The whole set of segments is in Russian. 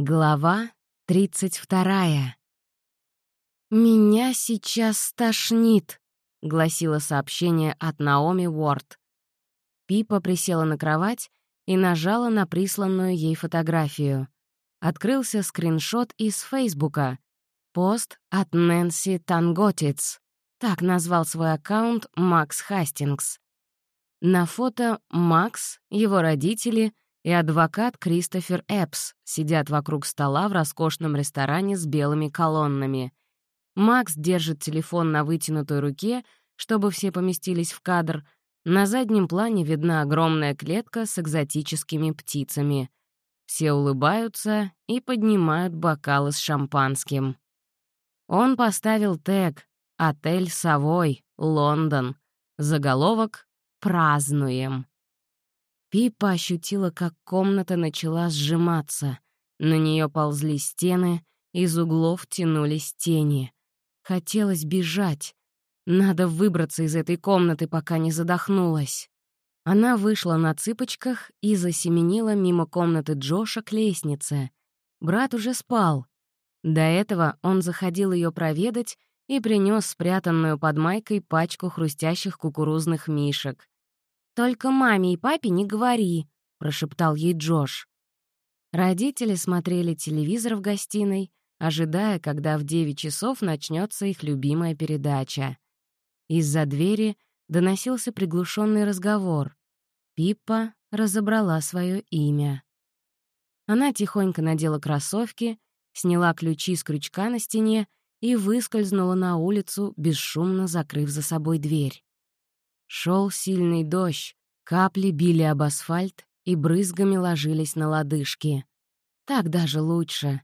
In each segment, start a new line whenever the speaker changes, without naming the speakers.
Глава 32. «Меня сейчас стошнит», — гласило сообщение от Наоми Уорд. Пипа присела на кровать и нажала на присланную ей фотографию. Открылся скриншот из Фейсбука. Пост от Нэнси Танготиц. Так назвал свой аккаунт Макс Хастингс. На фото Макс, его родители — и адвокат Кристофер Эпс сидят вокруг стола в роскошном ресторане с белыми колоннами. Макс держит телефон на вытянутой руке, чтобы все поместились в кадр. На заднем плане видна огромная клетка с экзотическими птицами. Все улыбаются и поднимают бокалы с шампанским. Он поставил тег «Отель Совой, Лондон». Заголовок «Празднуем». Пипа ощутила, как комната начала сжиматься. На нее ползли стены, из углов тянулись тени. Хотелось бежать. Надо выбраться из этой комнаты, пока не задохнулась. Она вышла на цыпочках и засеменила мимо комнаты Джоша к лестнице. Брат уже спал. До этого он заходил ее проведать и принес спрятанную под майкой пачку хрустящих кукурузных мишек. «Только маме и папе не говори», — прошептал ей Джош. Родители смотрели телевизор в гостиной, ожидая, когда в 9 часов начнется их любимая передача. Из-за двери доносился приглушенный разговор. Пиппа разобрала свое имя. Она тихонько надела кроссовки, сняла ключи с крючка на стене и выскользнула на улицу, бесшумно закрыв за собой дверь. Шел сильный дождь, капли били об асфальт и брызгами ложились на лодыжки. Так даже лучше.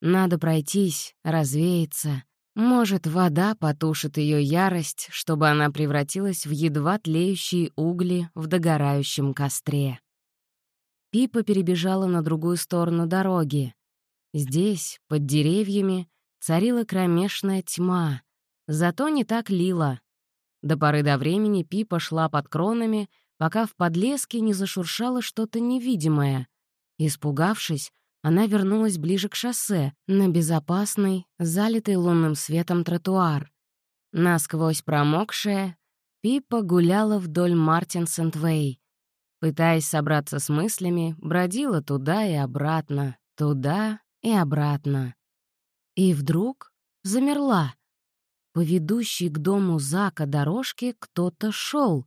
Надо пройтись, развеяться. Может, вода потушит ее ярость, чтобы она превратилась в едва тлеющие угли в догорающем костре. Пипа перебежала на другую сторону дороги. Здесь, под деревьями, царила кромешная тьма, зато не так лила. До поры до времени Пипа шла под кронами, пока в подлеске не зашуршало что-то невидимое. Испугавшись, она вернулась ближе к шоссе, на безопасный, залитый лунным светом тротуар. Насквозь промокшая, Пипа гуляла вдоль Мартин-Сент-Вэй. Пытаясь собраться с мыслями, бродила туда и обратно, туда и обратно. И вдруг замерла. По ведущей к дому Зака дорожке кто-то шел.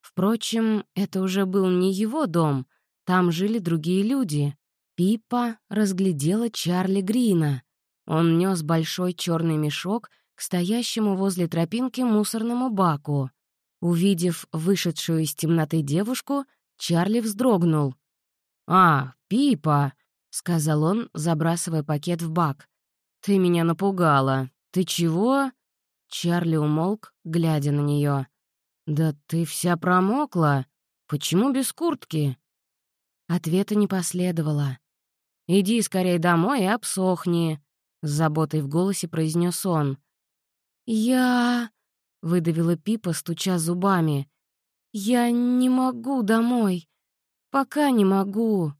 Впрочем, это уже был не его дом, там жили другие люди. Пипа разглядела Чарли Грина. Он нес большой черный мешок к стоящему возле тропинки мусорному баку. Увидев вышедшую из темноты девушку, Чарли вздрогнул. «А, Пипа!» — сказал он, забрасывая пакет в бак. «Ты меня напугала. Ты чего?» Чарли умолк, глядя на нее. «Да ты вся промокла. Почему без куртки?» Ответа не последовало. «Иди скорее домой и обсохни», — с заботой в голосе произнес он. «Я...» — выдавила Пипа, стуча зубами. «Я не могу домой. Пока не могу».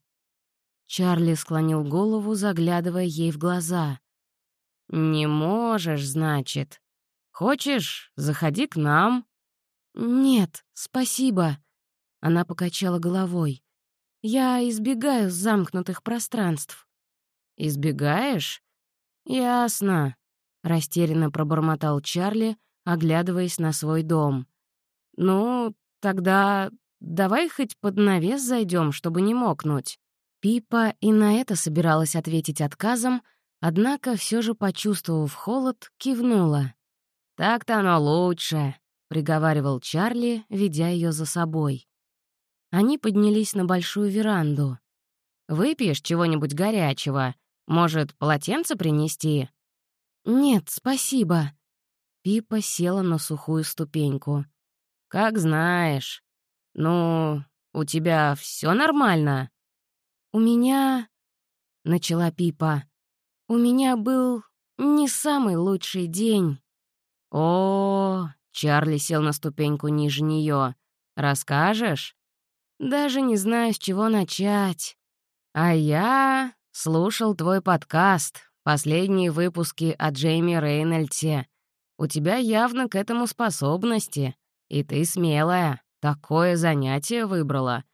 Чарли склонил голову, заглядывая ей в глаза. «Не можешь, значит. Хочешь, заходи к нам». «Нет, спасибо». Она покачала головой. «Я избегаю замкнутых пространств». «Избегаешь? Ясно», — растерянно пробормотал Чарли, оглядываясь на свой дом. «Ну, тогда давай хоть под навес зайдем, чтобы не мокнуть». Пипа и на это собиралась ответить отказом, однако все же, почувствовав холод, кивнула. «Так-то оно лучше», — приговаривал Чарли, ведя ее за собой. Они поднялись на большую веранду. «Выпьешь чего-нибудь горячего? Может, полотенце принести?» «Нет, спасибо». Пипа села на сухую ступеньку. «Как знаешь. Ну, у тебя все нормально?» «У меня...» — начала Пипа. «У меня был не самый лучший день». «О, Чарли сел на ступеньку ниже нее. Расскажешь?» «Даже не знаю, с чего начать. А я слушал твой подкаст, последние выпуски о Джейми Рейнольдсе. У тебя явно к этому способности, и ты смелая, такое занятие выбрала.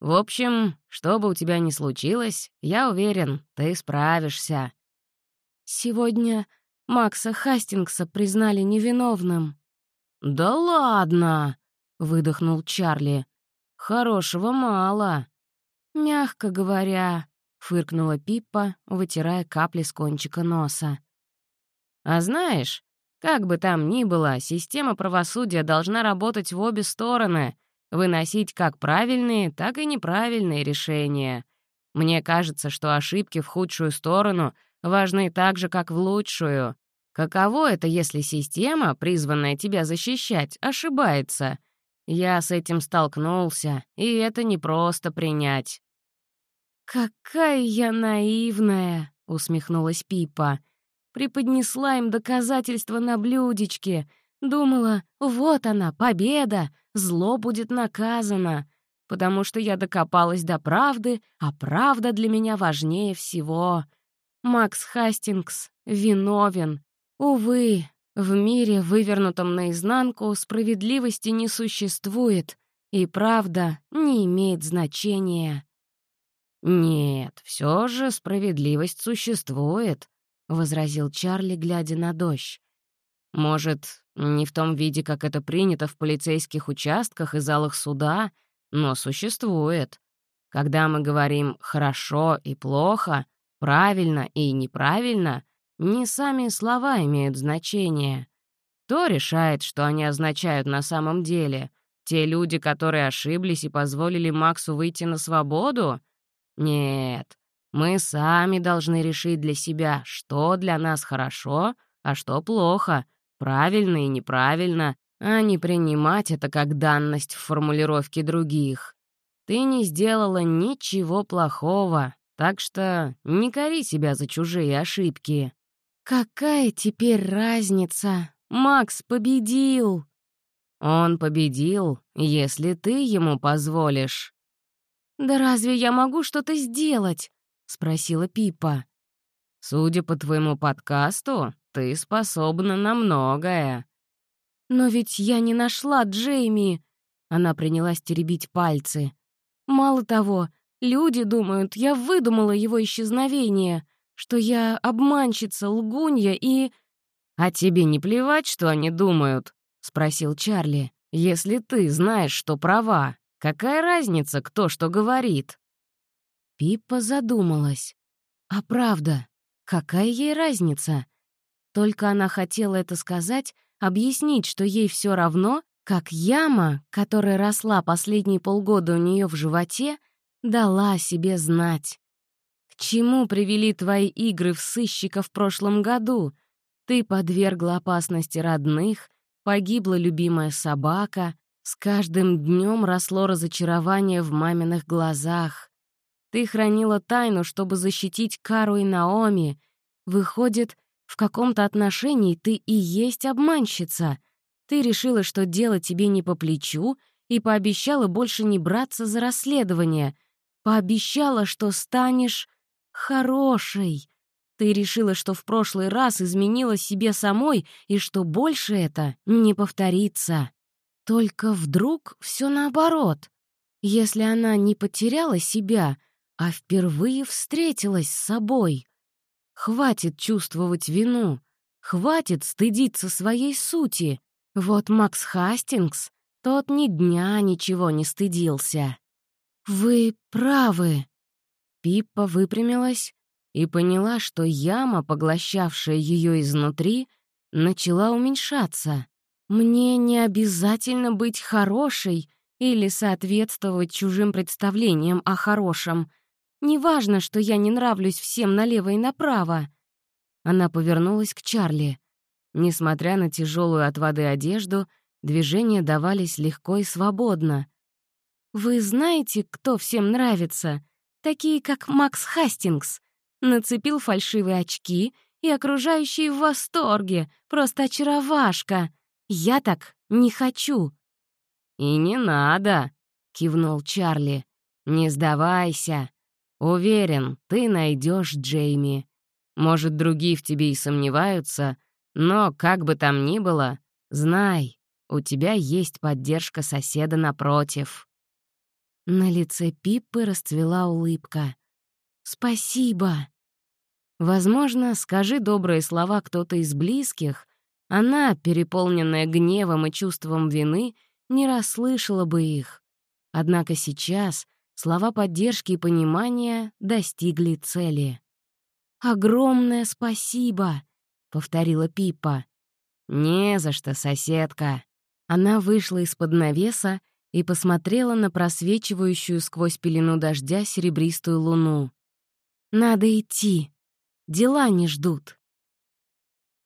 В общем, что бы у тебя ни случилось, я уверен, ты справишься».
«Сегодня Макса Хастингса признали невиновным».
«Да ладно!» — выдохнул Чарли. «Хорошего мало».
«Мягко говоря», — фыркнула Пиппа, вытирая капли с кончика носа.
«А знаешь, как бы там ни было, система правосудия должна работать в обе стороны, выносить как правильные, так и неправильные решения. Мне кажется, что ошибки в худшую сторону важны так же, как в лучшую. Каково это, если система, призванная тебя защищать, ошибается? Я с этим столкнулся, и это не просто принять.
«Какая я наивная!» — усмехнулась Пипа. «Преподнесла им доказательства на блюдечке. Думала, вот она, победа, зло будет наказано. Потому что я докопалась до правды, а правда для меня важнее всего. Макс Хастингс виновен. Увы, в мире, вывернутом наизнанку, справедливости не существует, и правда не имеет значения.
«Нет, все же справедливость существует», — возразил Чарли, глядя на дождь. «Может, не в том виде, как это принято в полицейских участках и залах суда, но существует. Когда мы говорим «хорошо» и «плохо», «правильно» и «неправильно», не сами слова имеют значение. Кто решает, что они означают на самом деле? Те люди, которые ошиблись и позволили Максу выйти на свободу? Нет, мы сами должны решить для себя, что для нас хорошо, а что плохо, правильно и неправильно, а не принимать это как данность в формулировке других. Ты не сделала ничего плохого, так что не кори себя за чужие ошибки.
«Какая теперь разница? Макс победил!»
«Он победил, если ты ему позволишь».
«Да разве я могу что-то сделать?» — спросила Пипа.
«Судя по твоему подкасту, ты способна на многое».
«Но ведь я не нашла Джейми!» Она принялась теребить пальцы. «Мало того, люди думают, я выдумала его исчезновение что я обманщица, лгунья и...»
«А тебе не плевать, что они думают?» — спросил Чарли. «Если ты знаешь, что права, какая разница, кто что говорит?»
Пиппа задумалась. «А правда, какая ей разница?» Только она хотела это сказать, объяснить, что ей все равно, как яма, которая росла последние полгода у нее в животе, дала себе знать чему привели твои игры в сыщика в прошлом году? Ты подвергла опасности родных, погибла любимая собака, с каждым днем росло разочарование в маминых глазах. Ты хранила тайну, чтобы защитить Кару и Наоми. Выходит, в каком-то отношении ты и есть обманщица. Ты решила, что дело тебе не по плечу, и пообещала больше не браться за расследование. Пообещала, что станешь хорошей. Ты решила, что в прошлый раз изменила себе самой и что больше это не повторится. Только вдруг все наоборот. Если она не потеряла себя, а впервые встретилась с собой. Хватит чувствовать вину, хватит стыдиться своей сути. Вот Макс Хастингс, тот ни дня ничего не стыдился. «Вы правы», Пиппа выпрямилась и поняла, что яма, поглощавшая ее изнутри, начала уменьшаться. «Мне не обязательно быть хорошей или соответствовать чужим представлениям о хорошем. Неважно, что я не нравлюсь всем налево и направо». Она повернулась к Чарли. Несмотря на тяжелую от воды одежду, движения давались легко и свободно. «Вы знаете, кто всем нравится?» такие как Макс Хастингс, нацепил фальшивые очки, и окружающие в восторге, просто очаровашка. Я так не хочу».
«И не надо», — кивнул Чарли. «Не сдавайся. Уверен, ты найдешь Джейми. Может, другие в тебе и сомневаются, но, как бы там ни было, знай, у тебя есть поддержка соседа напротив».
На лице Пиппы расцвела улыбка. «Спасибо!»
Возможно, скажи добрые слова кто-то из близких, она, переполненная гневом и чувством вины, не расслышала бы их. Однако сейчас слова поддержки и понимания достигли цели.
«Огромное спасибо!» — повторила Пипа.
«Не за что, соседка». Она вышла из-под навеса и посмотрела на просвечивающую сквозь пелену дождя серебристую луну.
«Надо идти. Дела не ждут».